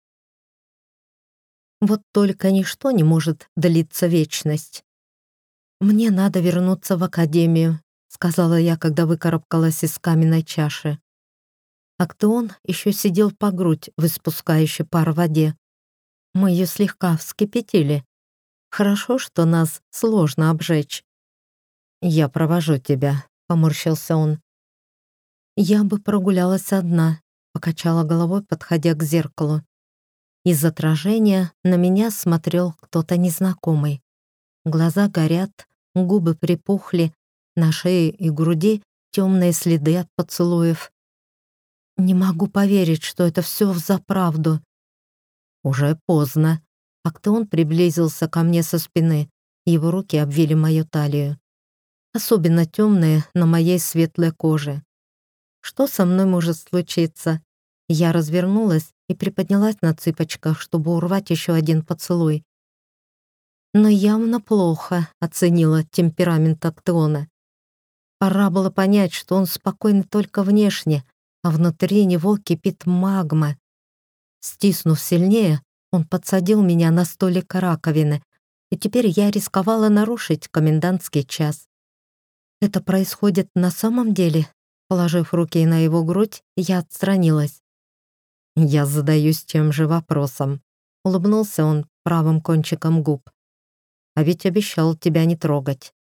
Вот только ничто не может длиться вечность. «Мне надо вернуться в академию», — сказала я, когда выкарабкалась из каменной чаши. Актеон еще сидел по грудь в пар воде. Мы ее слегка вскипятили. Хорошо, что нас сложно обжечь. «Я провожу тебя», — поморщился он. «Я бы прогулялась одна», — покачала головой, подходя к зеркалу. Из отражения на меня смотрел кто-то незнакомый. Глаза горят, губы припухли, на шее и груди темные следы от поцелуев. Не могу поверить, что это все взаправду. Уже поздно. А кто он приблизился ко мне со спины. Его руки обвили мою талию. Особенно темные на моей светлой коже. Что со мной может случиться? Я развернулась и приподнялась на цыпочках, чтобы урвать еще один поцелуй. Но явно плохо оценила темперамент Актеона. Пора было понять, что он спокойный только внешне, а внутри него кипит магма. Стиснув сильнее, он подсадил меня на столик раковины, и теперь я рисковала нарушить комендантский час. Это происходит на самом деле? Положив руки на его грудь, я отстранилась. Я задаюсь тем же вопросом. Улыбнулся он правым кончиком губ. А ведь обещал тебя не трогать.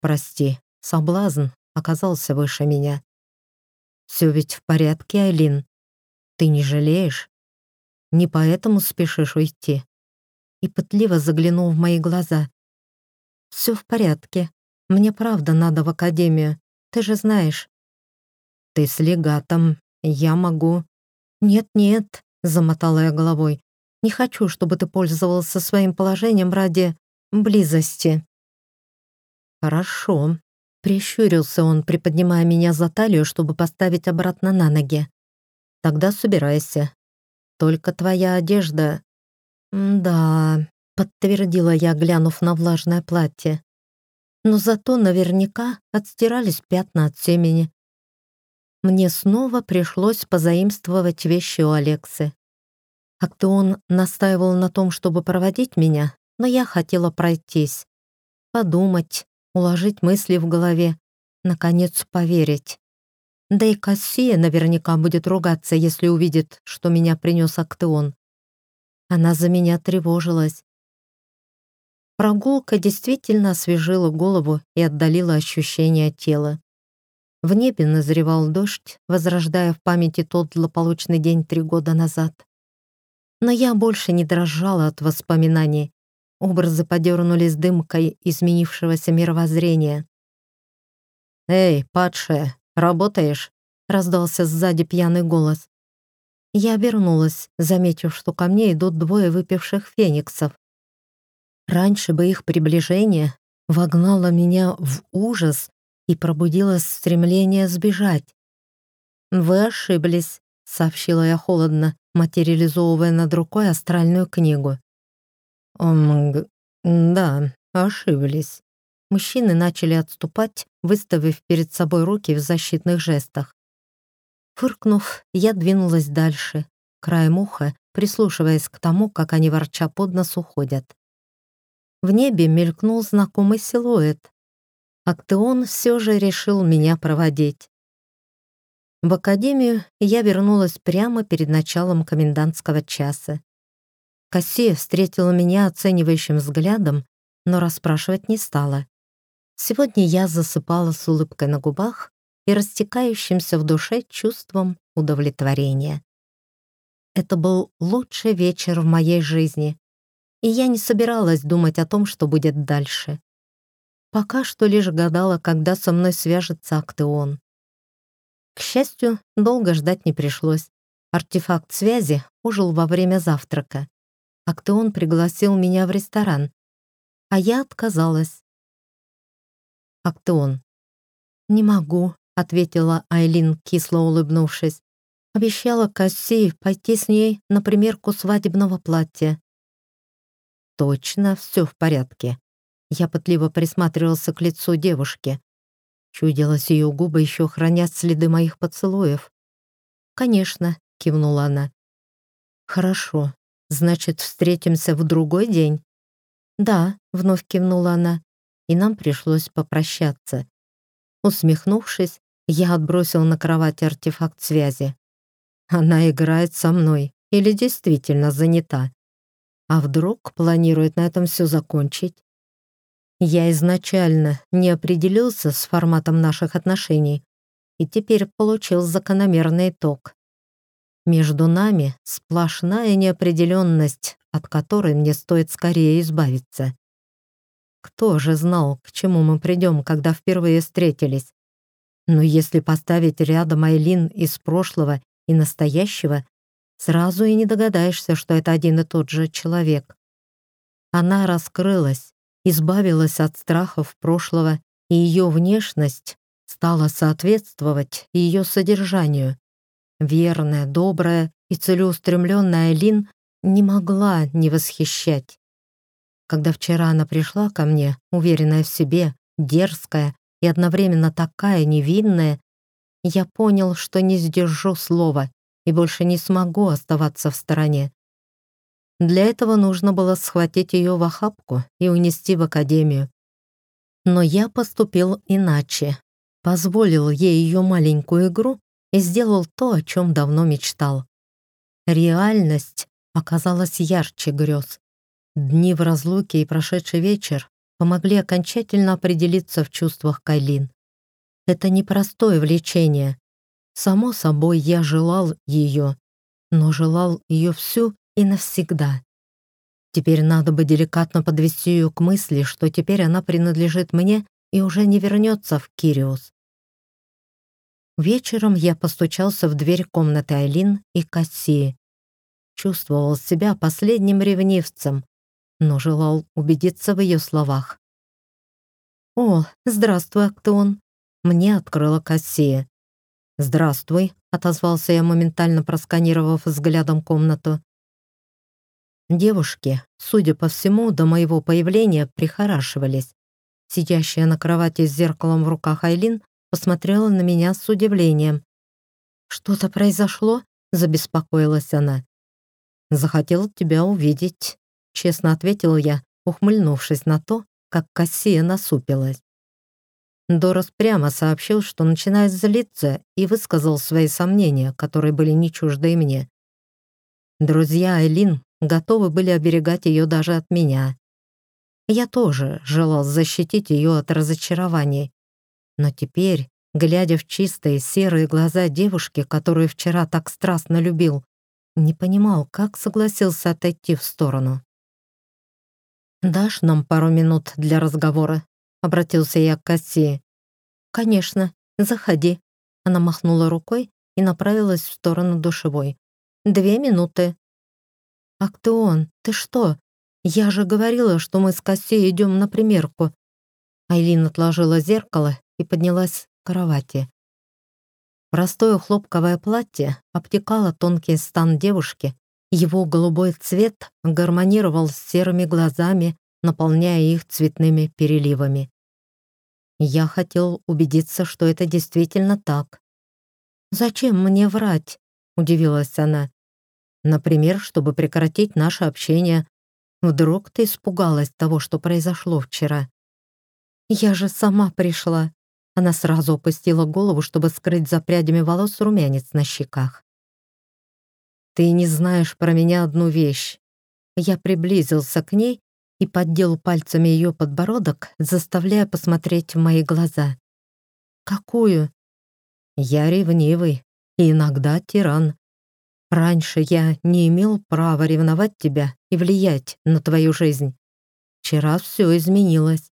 Прости, соблазн оказался выше меня. Все ведь в порядке, Айлин. Ты не жалеешь? Не поэтому спешишь уйти. И пытливо заглянул в мои глаза. Все в порядке. Мне правда надо в академию. Ты же знаешь. Ты с легатом. Я могу. «Нет-нет», — замотала я головой, «не хочу, чтобы ты пользовался своим положением ради близости». «Хорошо», — прищурился он, приподнимая меня за талию, чтобы поставить обратно на ноги. «Тогда собирайся. Только твоя одежда...» «Да», — подтвердила я, глянув на влажное платье. «Но зато наверняка отстирались пятна от семени мне снова пришлось позаимствовать вещи у Алексы. Актеон настаивал на том, чтобы проводить меня, но я хотела пройтись, подумать, уложить мысли в голове, наконец поверить. Да и Кассия наверняка будет ругаться, если увидит, что меня принес Актеон. Она за меня тревожилась. Прогулка действительно освежила голову и отдалила ощущение тела. В небе назревал дождь, возрождая в памяти тот злополучный день три года назад. Но я больше не дрожала от воспоминаний. Образы подернулись дымкой изменившегося мировоззрения. «Эй, падшая, работаешь?» — раздался сзади пьяный голос. Я обернулась, заметив, что ко мне идут двое выпивших фениксов. Раньше бы их приближение вогнало меня в ужас и пробудилось стремление сбежать. «Вы ошиблись», — сообщила я холодно, материализовывая над рукой астральную книгу. «Омг... да, ошиблись». Мужчины начали отступать, выставив перед собой руки в защитных жестах. Фыркнув, я двинулась дальше, краем уха, прислушиваясь к тому, как они ворча под нос уходят. В небе мелькнул знакомый силуэт, Актеон все же решил меня проводить. В академию я вернулась прямо перед началом комендантского часа. Кассия встретила меня оценивающим взглядом, но расспрашивать не стала. Сегодня я засыпала с улыбкой на губах и растекающимся в душе чувством удовлетворения. Это был лучший вечер в моей жизни, и я не собиралась думать о том, что будет дальше. Пока что лишь гадала, когда со мной свяжется Актеон. К счастью, долго ждать не пришлось. Артефакт связи ужил во время завтрака. Актеон пригласил меня в ресторан, а я отказалась. Актеон. «Не могу», — ответила Айлин, кисло улыбнувшись. Обещала Кассии пойти с ней на примерку свадебного платья. «Точно все в порядке», я пытливо присматривался к лицу девушки. Чудилось, ее губы еще хранят следы моих поцелуев. «Конечно», — кивнула она. «Хорошо. Значит, встретимся в другой день?» «Да», — вновь кивнула она, и нам пришлось попрощаться. Усмехнувшись, я отбросил на кровать артефакт связи. Она играет со мной или действительно занята. А вдруг планирует на этом все закончить? Я изначально не определился с форматом наших отношений и теперь получил закономерный итог. Между нами сплошная неопределенность, от которой мне стоит скорее избавиться. Кто же знал, к чему мы придем, когда впервые встретились? Но если поставить рядом Айлин из прошлого и настоящего, сразу и не догадаешься, что это один и тот же человек. Она раскрылась, избавилась от страхов прошлого, и ее внешность стала соответствовать ее содержанию. верная, добрая и целеустремленная Лин не могла не восхищать. Когда вчера она пришла ко мне, уверенная в себе, дерзкая и одновременно такая невинная, я понял, что не сдержу слова и больше не смогу оставаться в стороне. Для этого нужно было схватить ее в охапку и унести в академию. Но я поступил иначе. Позволил ей ее маленькую игру и сделал то, о чем давно мечтал. Реальность оказалась ярче грез. Дни в разлуке и прошедший вечер помогли окончательно определиться в чувствах Кайлин. Это непростое влечение. Само собой, я желал ее, но желал ее всю и навсегда. Теперь надо бы деликатно подвести ее к мысли, что теперь она принадлежит мне и уже не вернется в Кириус. Вечером я постучался в дверь комнаты Айлин и Кассии. Чувствовал себя последним ревнивцем, но желал убедиться в ее словах. «О, здравствуй, Актеон!» Мне открыла Кассия. «Здравствуй», — отозвался я, моментально просканировав взглядом комнату. Девушки, судя по всему, до моего появления прихорашивались. Сидящая на кровати с зеркалом в руках Айлин посмотрела на меня с удивлением. «Что-то произошло?» — забеспокоилась она. «Захотел тебя увидеть», — честно ответил я, ухмыльнувшись на то, как Кассия насупилась. Дорос прямо сообщил, что начинает злиться и высказал свои сомнения, которые были не чужды мне. Друзья Айлин готовы были оберегать ее даже от меня. Я тоже желал защитить ее от разочарований. Но теперь, глядя в чистые серые глаза девушки, которую вчера так страстно любил, не понимал, как согласился отойти в сторону. «Дашь нам пару минут для разговора?» — обратился я к Кассии. «Конечно, заходи». Она махнула рукой и направилась в сторону душевой. «Две минуты». «Актеон, ты что? Я же говорила, что мы с Кассией идем на примерку». Айлин отложила зеркало и поднялась к кровати. Простое хлопковое платье обтекало тонкий стан девушки, его голубой цвет гармонировал с серыми глазами, наполняя их цветными переливами. Я хотел убедиться, что это действительно так. «Зачем мне врать?» — удивилась она. Например, чтобы прекратить наше общение. Вдруг ты испугалась того, что произошло вчера. Я же сама пришла. Она сразу опустила голову, чтобы скрыть за прядями волос румянец на щеках. «Ты не знаешь про меня одну вещь». Я приблизился к ней и поддел пальцами ее подбородок, заставляя посмотреть в мои глаза. «Какую?» «Я ревнивый и иногда тиран. Раньше я не имел права ревновать тебя и влиять на твою жизнь. Вчера все изменилось.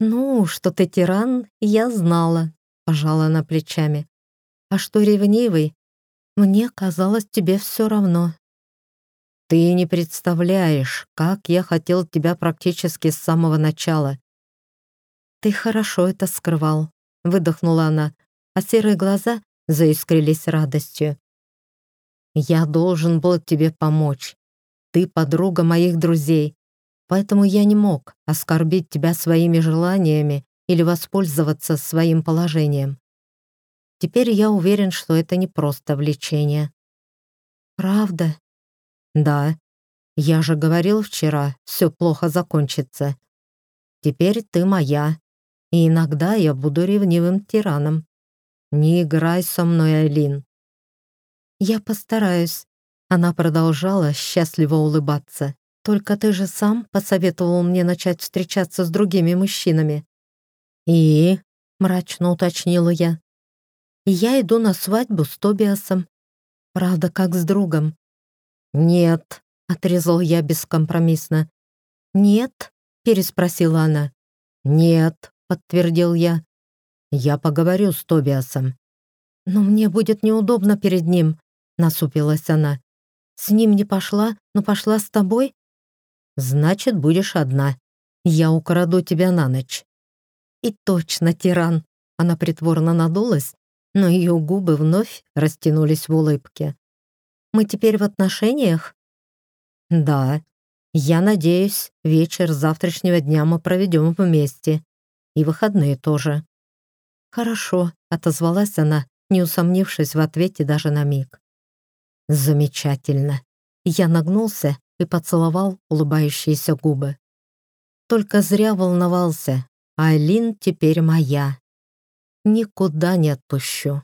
«Ну, что ты тиран, я знала», — пожала она плечами. «А что ревнивый? Мне казалось, тебе все равно». «Ты не представляешь, как я хотел тебя практически с самого начала». «Ты хорошо это скрывал», — выдохнула она, а серые глаза заискрились радостью. Я должен был тебе помочь. Ты подруга моих друзей, поэтому я не мог оскорбить тебя своими желаниями или воспользоваться своим положением. Теперь я уверен, что это не просто влечение. Правда? Да. Я же говорил вчера, все плохо закончится. Теперь ты моя, и иногда я буду ревнивым тираном. Не играй со мной, Айлин. «Я постараюсь». Она продолжала счастливо улыбаться. «Только ты же сам посоветовал мне начать встречаться с другими мужчинами». «И?» — мрачно уточнила я. «Я иду на свадьбу с Тобиасом. Правда, как с другом». «Нет», — отрезал я бескомпромиссно. «Нет?» — переспросила она. «Нет», — подтвердил я. «Я поговорю с Тобиасом». «Но мне будет неудобно перед ним насупилась она. «С ним не пошла, но пошла с тобой?» «Значит, будешь одна. Я украду тебя на ночь». «И точно, тиран!» Она притворно надулась, но ее губы вновь растянулись в улыбке. «Мы теперь в отношениях?» «Да. Я надеюсь, вечер завтрашнего дня мы проведем вместе. И выходные тоже». «Хорошо», — отозвалась она, не усомнившись в ответе даже на миг. «Замечательно». Я нагнулся и поцеловал улыбающиеся губы. Только зря волновался. Айлин теперь моя. Никуда не отпущу.